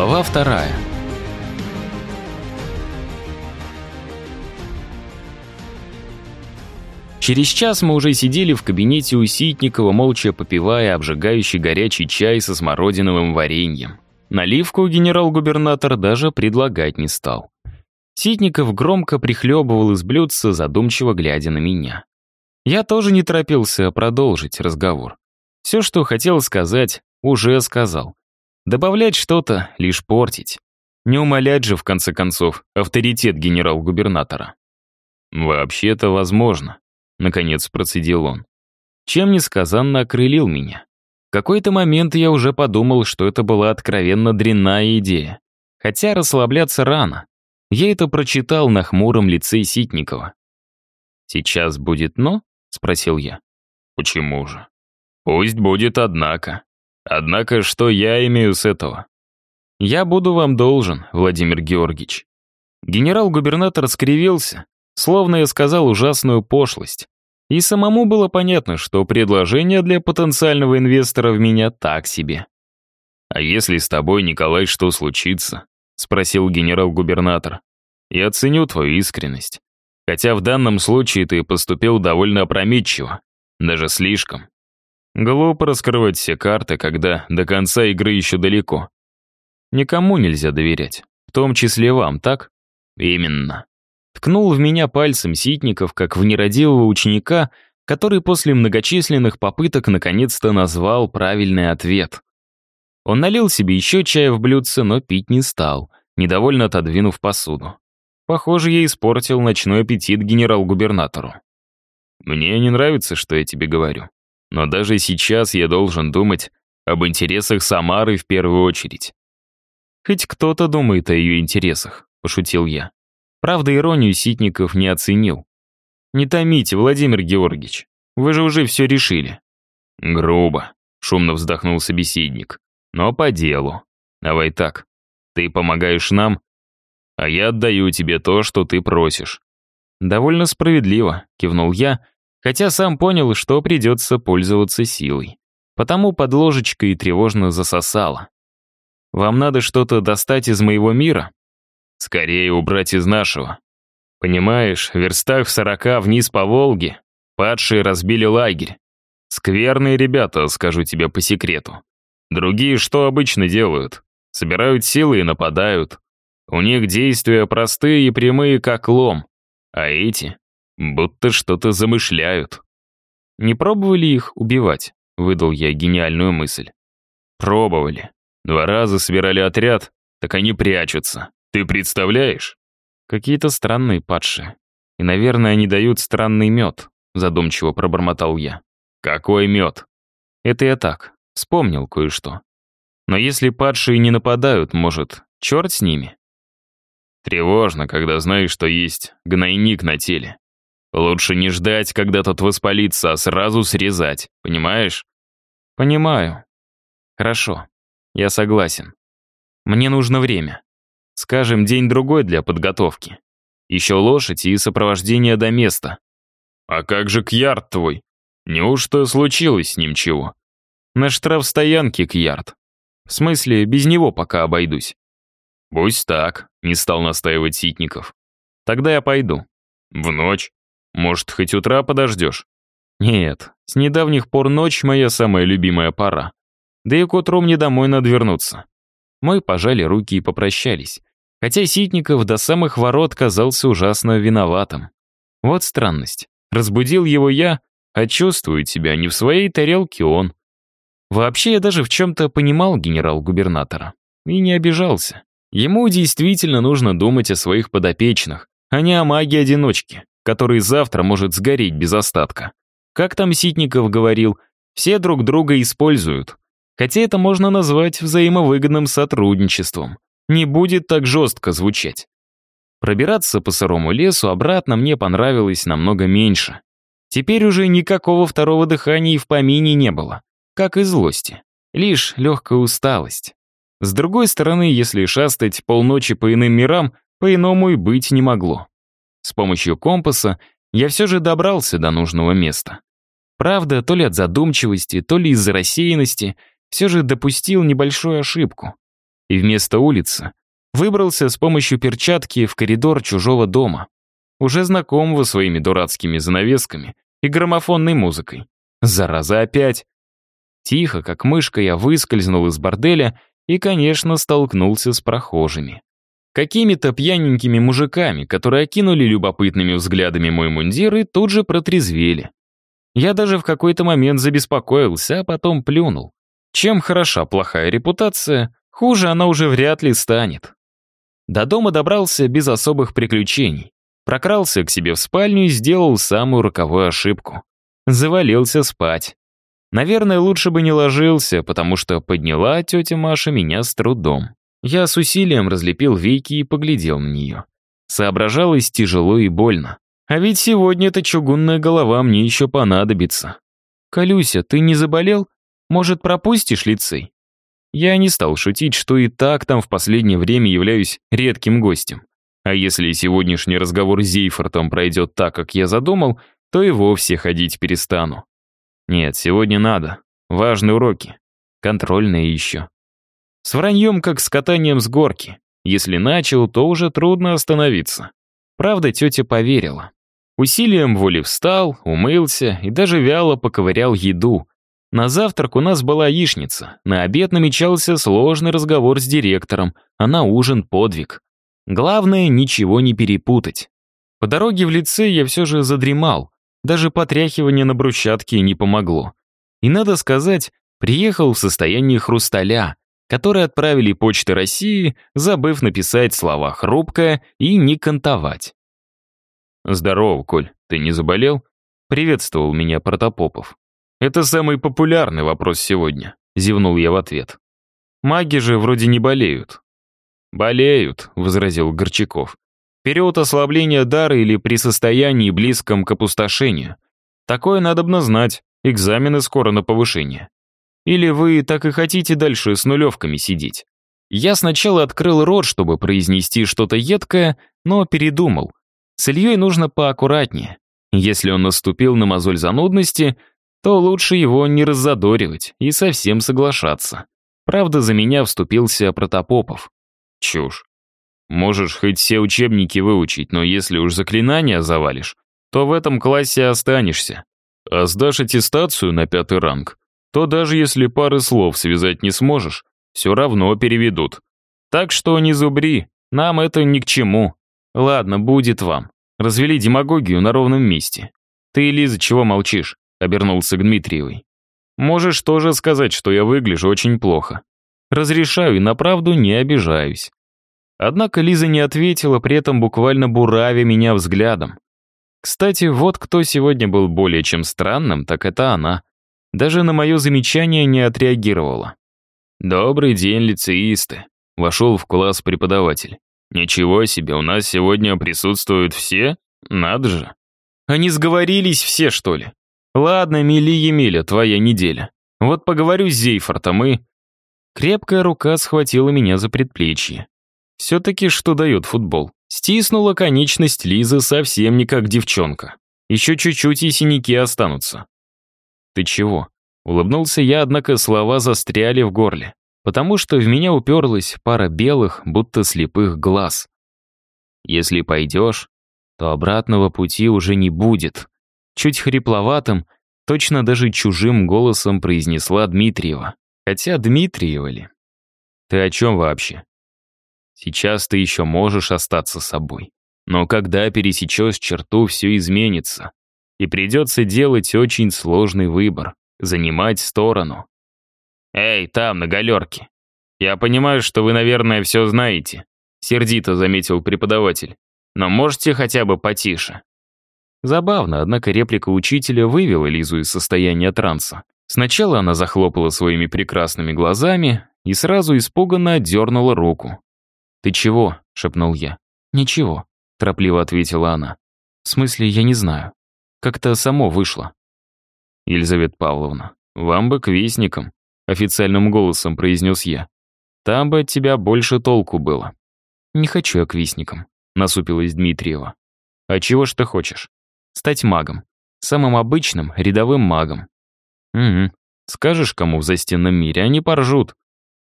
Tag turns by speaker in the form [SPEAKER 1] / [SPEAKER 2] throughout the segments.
[SPEAKER 1] Глава вторая. Через час мы уже сидели в кабинете у Ситникова, молча попивая обжигающий горячий чай со смородиновым вареньем. Наливку генерал-губернатор даже предлагать не стал. Ситников громко прихлебывал из блюдца, задумчиво глядя на меня. Я тоже не торопился продолжить разговор. Все, что хотел сказать, уже сказал. Добавлять что-то — лишь портить. Не умалять же, в конце концов, авторитет генерал-губернатора. «Вообще-то возможно», — наконец процедил он. Чем несказанно окрылил меня. В какой-то момент я уже подумал, что это была откровенно дрянная идея. Хотя расслабляться рано. Я это прочитал на хмуром лице Ситникова. «Сейчас будет «но»?» — спросил я. «Почему же?» «Пусть будет «однако». Однако, что я имею с этого? Я буду вам должен, Владимир Георгиевич. Генерал-губернатор скривился, словно я сказал ужасную пошлость. И самому было понятно, что предложение для потенциального инвестора в меня так себе. «А если с тобой, Николай, что случится?» — спросил генерал-губернатор. «Я ценю твою искренность. Хотя в данном случае ты поступил довольно опрометчиво, даже слишком. Глупо раскрывать все карты, когда до конца игры еще далеко. Никому нельзя доверять, в том числе вам, так? Именно. Ткнул в меня пальцем Ситников, как в нерадивого ученика, который после многочисленных попыток наконец-то назвал правильный ответ. Он налил себе еще чая в блюдце, но пить не стал, недовольно отодвинув посуду. Похоже, я испортил ночной аппетит генерал-губернатору. «Мне не нравится, что я тебе говорю. Но даже сейчас я должен думать об интересах Самары в первую очередь. «Хоть кто-то думает о ее интересах», — пошутил я. Правда, иронию Ситников не оценил. «Не томите, Владимир Георгиевич, вы же уже все решили». «Грубо», — шумно вздохнул собеседник. «Но по делу. Давай так. Ты помогаешь нам, а я отдаю тебе то, что ты просишь». «Довольно справедливо», — кивнул я, хотя сам понял, что придется пользоваться силой. Потому под ложечкой тревожно засосало. «Вам надо что-то достать из моего мира?» «Скорее убрать из нашего. Понимаешь, в верстах в сорока вниз по Волге падшие разбили лагерь. Скверные ребята, скажу тебе по секрету. Другие что обычно делают? Собирают силы и нападают. У них действия простые и прямые, как лом. А эти Будто что-то замышляют. Не пробовали их убивать? Выдал я гениальную мысль. Пробовали. Два раза собирали отряд, так они прячутся. Ты представляешь? Какие-то странные падшие. И, наверное, они дают странный мед, задумчиво пробормотал я. Какой мед? Это я так, вспомнил кое-что. Но если падшие не нападают, может, черт с ними? Тревожно, когда знаешь, что есть гнойник на теле. Лучше не ждать, когда тот воспалится, а сразу срезать, понимаешь? Понимаю. Хорошо, я согласен. Мне нужно время. Скажем, день-другой для подготовки. Еще лошадь и сопровождение до места. А как же Кьярд твой? Неужто случилось с ним чего? На штрафстоянке Кьярд. В смысле, без него пока обойдусь. Пусть так, не стал настаивать Ситников. Тогда я пойду. В ночь? Может, хоть утра подождешь? Нет, с недавних пор ночь моя самая любимая пора. Да и к утру мне домой надо вернуться. Мы пожали руки и попрощались. Хотя Ситников до самых ворот казался ужасно виноватым. Вот странность. Разбудил его я, а чувствует себя не в своей тарелке он. Вообще, я даже в чем-то понимал генерал-губернатора. И не обижался. Ему действительно нужно думать о своих подопечных, а не о магии-одиночке который завтра может сгореть без остатка. Как там Ситников говорил, все друг друга используют. Хотя это можно назвать взаимовыгодным сотрудничеством. Не будет так жестко звучать. Пробираться по сырому лесу обратно мне понравилось намного меньше. Теперь уже никакого второго дыхания и в помине не было, как и злости. Лишь легкая усталость. С другой стороны, если шастать полночи по иным мирам, по-иному и быть не могло. С помощью компаса я все же добрался до нужного места. Правда, то ли от задумчивости, то ли из-за рассеянности, все же допустил небольшую ошибку. и вместо улицы выбрался с помощью перчатки в коридор чужого дома, уже знакомого своими дурацкими занавесками и граммофонной музыкой. Зараза опять! Тихо, как мышка, я выскользнул из борделя и, конечно, столкнулся с прохожими. Какими-то пьяненькими мужиками, которые окинули любопытными взглядами мой мундир и тут же протрезвели. Я даже в какой-то момент забеспокоился, а потом плюнул. Чем хороша плохая репутация, хуже она уже вряд ли станет. До дома добрался без особых приключений. Прокрался к себе в спальню и сделал самую роковую ошибку. Завалился спать. Наверное, лучше бы не ложился, потому что подняла тетя Маша меня с трудом. Я с усилием разлепил веки и поглядел на нее. Соображалось тяжело и больно. А ведь сегодня эта чугунная голова мне еще понадобится. «Колюся, ты не заболел? Может, пропустишь лицей?» Я не стал шутить, что и так там в последнее время являюсь редким гостем. А если сегодняшний разговор с Зейфортом пройдет так, как я задумал, то и вовсе ходить перестану. Нет, сегодня надо. Важные уроки. Контрольные еще. С враньем, как с катанием с горки. Если начал, то уже трудно остановиться. Правда, тетя поверила. Усилием воли встал, умылся и даже вяло поковырял еду. На завтрак у нас была яичница, на обед намечался сложный разговор с директором, а на ужин подвиг. Главное, ничего не перепутать. По дороге в лице я все же задремал, даже потряхивание на брусчатке не помогло. И надо сказать, приехал в состоянии хрусталя, который отправили Почты России, забыв написать слова «хрупкая» и «не кантовать». «Здорово, Коль, ты не заболел?» — приветствовал меня Протопопов. «Это самый популярный вопрос сегодня», — зевнул я в ответ. «Маги же вроде не болеют». «Болеют», — возразил Горчаков. «Период ослабления дара или при состоянии близком к опустошению. Такое надобно знать, экзамены скоро на повышение. Или вы так и хотите дальше с нулевками сидеть? Я сначала открыл рот, чтобы произнести что-то едкое, но передумал. С Ильей нужно поаккуратнее. Если он наступил на мозоль занудности, то лучше его не раззадоривать и совсем соглашаться. Правда, за меня вступился Протопопов. Чушь. Можешь хоть все учебники выучить, но если уж заклинания завалишь, то в этом классе останешься. А сдашь аттестацию на пятый ранг, то даже если пары слов связать не сможешь, все равно переведут. Так что не зубри, нам это ни к чему. Ладно, будет вам. Развели демагогию на ровном месте. Ты, Лиза, чего молчишь? Обернулся к Дмитриевой. Можешь тоже сказать, что я выгляжу очень плохо. Разрешаю и на правду не обижаюсь. Однако Лиза не ответила, при этом буквально буравя меня взглядом. Кстати, вот кто сегодня был более чем странным, так это она. Даже на мое замечание не отреагировала. «Добрый день, лицеисты», — вошел в класс преподаватель. «Ничего себе, у нас сегодня присутствуют все? Надо же». «Они сговорились все, что ли? Ладно, Мили Емеля, твоя неделя. Вот поговорю с Зейфортом и...» Крепкая рука схватила меня за предплечье. Все-таки что дает футбол? Стиснула конечность Лизы совсем не как девчонка. Еще чуть-чуть и синяки останутся. «Ты чего?» Улыбнулся я, однако слова застряли в горле, потому что в меня уперлась пара белых, будто слепых глаз. «Если пойдешь, то обратного пути уже не будет», чуть хрипловатым, точно даже чужим голосом произнесла Дмитриева. Хотя Дмитриева ли? «Ты о чем вообще?» «Сейчас ты еще можешь остаться собой. Но когда пересечешь черту, все изменится и придется делать очень сложный выбор — занимать сторону. «Эй, там, на галерке! Я понимаю, что вы, наверное, все знаете», — сердито заметил преподаватель. «Но можете хотя бы потише?» Забавно, однако реплика учителя вывела Лизу из состояния транса. Сначала она захлопала своими прекрасными глазами и сразу испуганно отдернула руку. «Ты чего?» — шепнул я. «Ничего», — торопливо ответила она. «В смысле, я не знаю». Как-то само вышло. Елизавета Павловна, вам бы к вестникам, официальным голосом произнес я. Там бы от тебя больше толку было. Не хочу я к вестникам, насупилась Дмитриева. А чего ж ты хочешь? Стать магом. Самым обычным, рядовым магом. Угу. Скажешь кому в застенном мире, они поржут.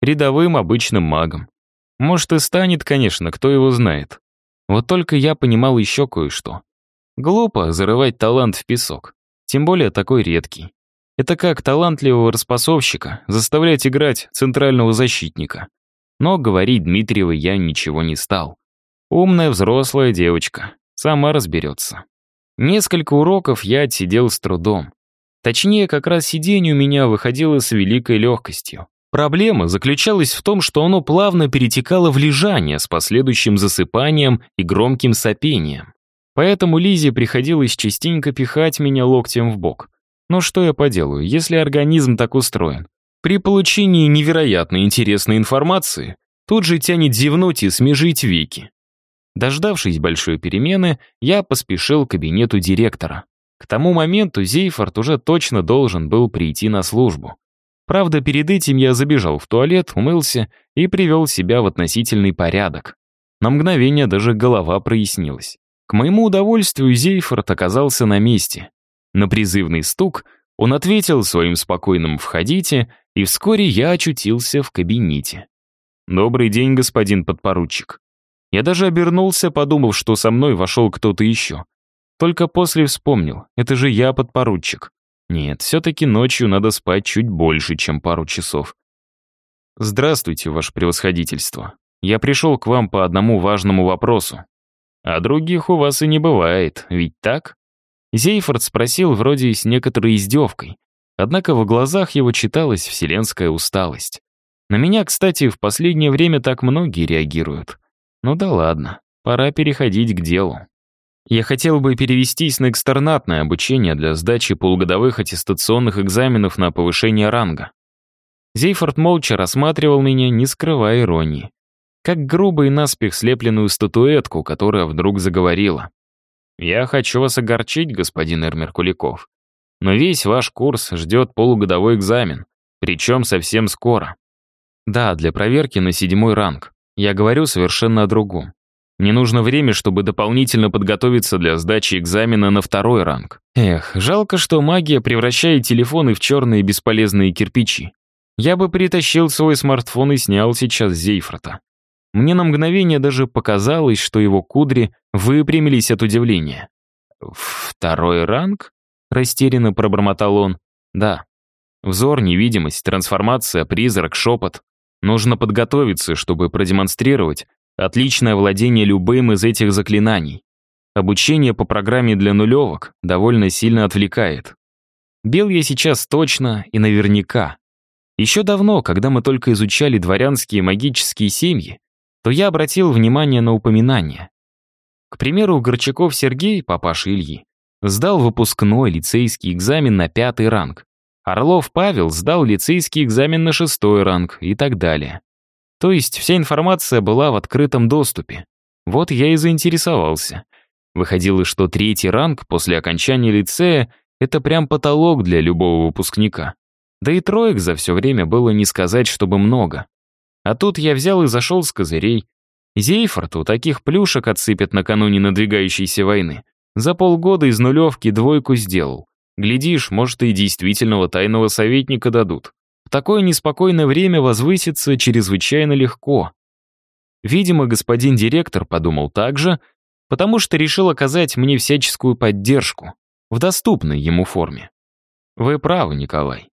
[SPEAKER 1] рядовым обычным магом. Может, и станет, конечно, кто его знает. Вот только я понимал еще кое-что. Глупо зарывать талант в песок, тем более такой редкий. Это как талантливого распасовщика заставлять играть центрального защитника. Но говорить Дмитриевой я ничего не стал. Умная взрослая девочка, сама разберется. Несколько уроков я отсидел с трудом. Точнее, как раз сидение у меня выходило с великой легкостью. Проблема заключалась в том, что оно плавно перетекало в лежание с последующим засыпанием и громким сопением. Поэтому Лизе приходилось частенько пихать меня локтем в бок. Но что я поделаю, если организм так устроен? При получении невероятно интересной информации тут же тянет зевнуть и смежить веки. Дождавшись большой перемены, я поспешил к кабинету директора. К тому моменту Зейфорд уже точно должен был прийти на службу. Правда, перед этим я забежал в туалет, умылся и привел себя в относительный порядок. На мгновение даже голова прояснилась. К моему удовольствию Зейфорд оказался на месте. На призывный стук он ответил своим спокойным «входите», и вскоре я очутился в кабинете. «Добрый день, господин подпоручик». Я даже обернулся, подумав, что со мной вошел кто-то еще. Только после вспомнил, это же я подпоручик. Нет, все-таки ночью надо спать чуть больше, чем пару часов. «Здравствуйте, ваше превосходительство. Я пришел к вам по одному важному вопросу. А других у вас и не бывает, ведь так?» Зейфорд спросил вроде с некоторой издевкой, однако в глазах его читалась вселенская усталость. На меня, кстати, в последнее время так многие реагируют. Ну да ладно, пора переходить к делу. Я хотел бы перевестись на экстернатное обучение для сдачи полугодовых аттестационных экзаменов на повышение ранга. Зейфорд молча рассматривал меня, не скрывая иронии. Как грубо и наспех слепленную статуэтку, которая вдруг заговорила. «Я хочу вас огорчить, господин Эрмер Куликов, но весь ваш курс ждет полугодовой экзамен, причем совсем скоро. Да, для проверки на седьмой ранг. Я говорю совершенно о другом. Мне нужно время, чтобы дополнительно подготовиться для сдачи экзамена на второй ранг. Эх, жалко, что магия превращает телефоны в черные бесполезные кирпичи. Я бы притащил свой смартфон и снял сейчас Зейфрата. Мне на мгновение даже показалось, что его кудри выпрямились от удивления. «Второй ранг?» — растерянно пробормотал он. «Да. Взор, невидимость, трансформация, призрак, шепот. Нужно подготовиться, чтобы продемонстрировать, Отличное владение любым из этих заклинаний. Обучение по программе для нулевок довольно сильно отвлекает. Бел я сейчас точно и наверняка. Еще давно, когда мы только изучали дворянские магические семьи, то я обратил внимание на упоминания. К примеру, Горчаков Сергей, папаша Ильи, сдал выпускной лицейский экзамен на пятый ранг. Орлов Павел сдал лицейский экзамен на шестой ранг и так далее. То есть вся информация была в открытом доступе. Вот я и заинтересовался. Выходило, что третий ранг после окончания лицея — это прям потолок для любого выпускника. Да и троек за все время было не сказать, чтобы много. А тут я взял и зашел с козырей. Зейфорту таких плюшек отсыпят накануне надвигающейся войны. За полгода из нулевки двойку сделал. Глядишь, может, и действительного тайного советника дадут. В такое неспокойное время возвыситься чрезвычайно легко. Видимо, господин директор подумал так же, потому что решил оказать мне всяческую поддержку в доступной ему форме. Вы правы, Николай.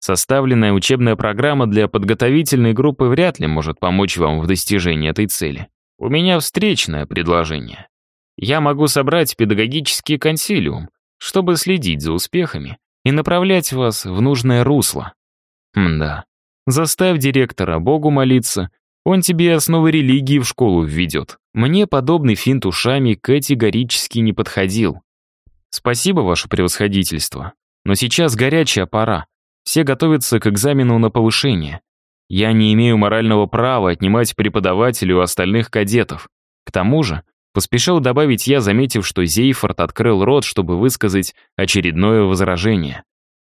[SPEAKER 1] Составленная учебная программа для подготовительной группы вряд ли может помочь вам в достижении этой цели. У меня встречное предложение. Я могу собрать педагогический консилиум, чтобы следить за успехами и направлять вас в нужное русло. Мда. Заставь директора Богу молиться, он тебе основы религии в школу введет. Мне подобный финт ушами категорически не подходил. Спасибо, ваше превосходительство. Но сейчас горячая пора. Все готовятся к экзамену на повышение. Я не имею морального права отнимать преподавателю у остальных кадетов. К тому же, поспешил добавить я, заметив, что Зейфорд открыл рот, чтобы высказать очередное возражение.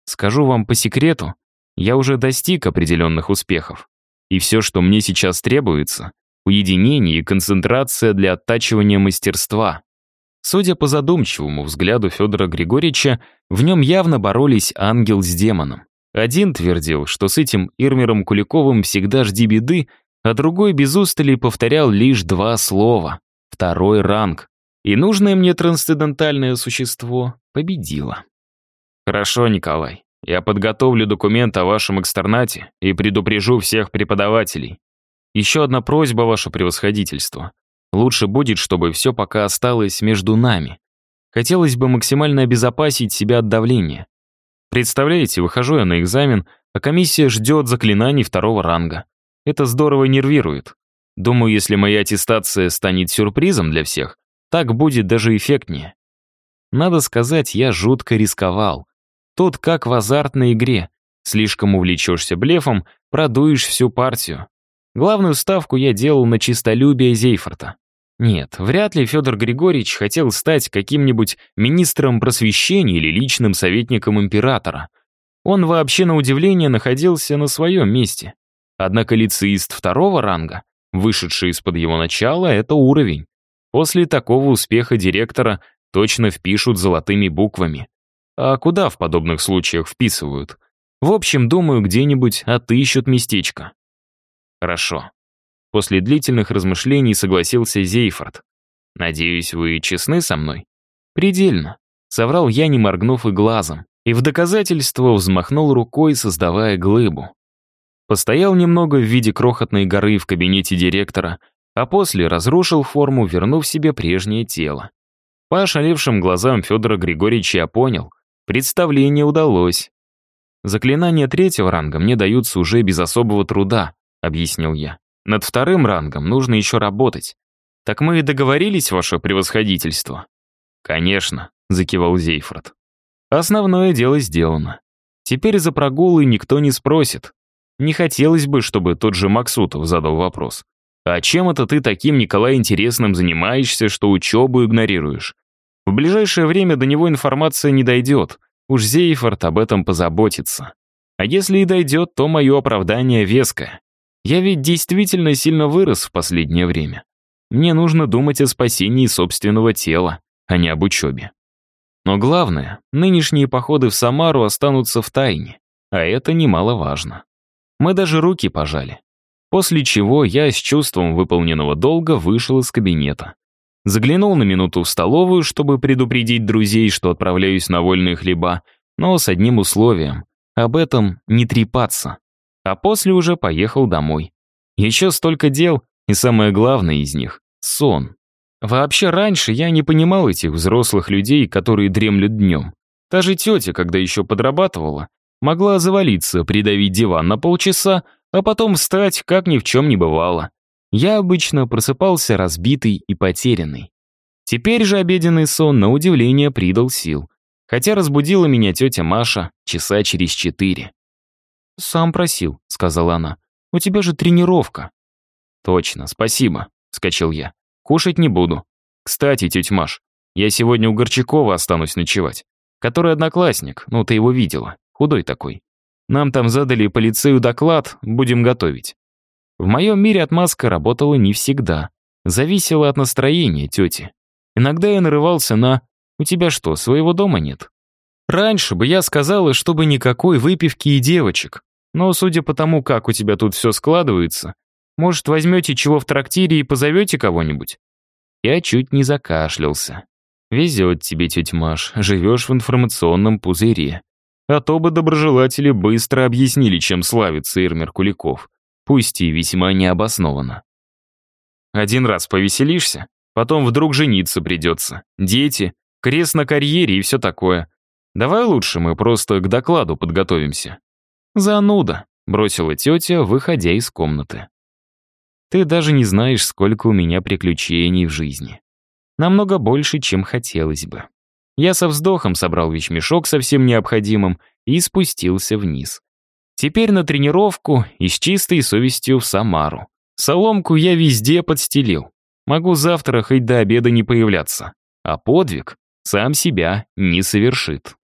[SPEAKER 1] Скажу вам по секрету, я уже достиг определенных успехов. И все, что мне сейчас требуется — уединение и концентрация для оттачивания мастерства. Судя по задумчивому взгляду Федора Григорьевича, в нем явно боролись ангел с демоном. Один твердил, что с этим Ирмером Куликовым всегда жди беды, а другой без устали повторял лишь два слова — второй ранг. И нужное мне трансцендентальное существо победило. Хорошо, Николай, я подготовлю документ о вашем экстернате и предупрежу всех преподавателей. Еще одна просьба, ваше превосходительство. Лучше будет, чтобы все пока осталось между нами. Хотелось бы максимально обезопасить себя от давления. Представляете, выхожу я на экзамен, а комиссия ждет заклинаний второго ранга. Это здорово нервирует. Думаю, если моя аттестация станет сюрпризом для всех, так будет даже эффектнее. Надо сказать, я жутко рисковал. Тут как в азартной игре. Слишком увлечешься блефом, продуешь всю партию. Главную ставку я делал на чистолюбие Зейфорта. Нет, вряд ли Федор Григорьевич хотел стать каким-нибудь министром просвещения или личным советником императора. Он вообще, на удивление, находился на своем месте. Однако лицеист второго ранга, вышедший из-под его начала, это уровень. После такого успеха директора точно впишут золотыми буквами. А куда в подобных случаях вписывают? В общем, думаю, где-нибудь отыщут местечко. Хорошо. После длительных размышлений согласился Зейфорд. «Надеюсь, вы честны со мной?» «Предельно», — соврал я, не моргнув и глазом, и в доказательство взмахнул рукой, создавая глыбу. Постоял немного в виде крохотной горы в кабинете директора, а после разрушил форму, вернув себе прежнее тело. По ошалевшим глазам Федора Григорьевича я понял, представление удалось. «Заклинания третьего ранга мне даются уже без особого труда», — объяснил я. Над вторым рангом нужно еще работать. Так мы и договорились, ваше превосходительство?» «Конечно», — закивал Зейфред. «Основное дело сделано. Теперь за прогулы никто не спросит. Не хотелось бы, чтобы тот же Максутов задал вопрос. «А чем это ты таким, Николай, интересным занимаешься, что учебу игнорируешь?» В ближайшее время до него информация не дойдет. Уж Зейфорд об этом позаботится. А если и дойдет, то мое оправдание веское. Я ведь действительно сильно вырос в последнее время. Мне нужно думать о спасении собственного тела, а не об учебе. Но главное, нынешние походы в Самару останутся в тайне, а это немаловажно. Мы даже руки пожали. После чего я с чувством выполненного долга вышел из кабинета. Заглянул на минуту в столовую, чтобы предупредить друзей, что отправляюсь на вольные хлеба, но с одним условием — об этом не трепаться а после уже поехал домой. Еще столько дел, и самое главное из них — сон. Вообще раньше я не понимал этих взрослых людей, которые дремлют днем. Та же тетя, когда еще подрабатывала, могла завалиться, придавить диван на полчаса, а потом встать, как ни в чем не бывало. Я обычно просыпался разбитый и потерянный. Теперь же обеденный сон, на удивление, придал сил. Хотя разбудила меня тетя Маша часа через четыре. «Сам просил», — сказала она. «У тебя же тренировка». «Точно, спасибо», — вскочил я. «Кушать не буду. Кстати, тетя Маш, я сегодня у Горчакова останусь ночевать. Который одноклассник, ну ты его видела, худой такой. Нам там задали по лицею доклад, будем готовить». В моем мире отмазка работала не всегда. Зависела от настроения тети. Иногда я нарывался на «У тебя что, своего дома нет?» Раньше бы я сказала, чтобы никакой выпивки и девочек. Но судя по тому, как у тебя тут все складывается, может, возьмете чего в трактире и позовете кого-нибудь?» Я чуть не закашлялся. «Везет тебе, тетя Маш, живешь в информационном пузыре. А то бы доброжелатели быстро объяснили, чем славится Ирмер Куликов, пусть и весьма необоснованно. Один раз повеселишься, потом вдруг жениться придется, дети, крест на карьере и все такое. Давай лучше мы просто к докладу подготовимся. «Зануда», — бросила тетя, выходя из комнаты. «Ты даже не знаешь, сколько у меня приключений в жизни. Намного больше, чем хотелось бы». Я со вздохом собрал вещмешок со всем необходимым и спустился вниз. Теперь на тренировку и с чистой совестью в Самару. Соломку я везде подстелил. Могу завтра хоть до обеда не появляться. А подвиг сам себя не совершит.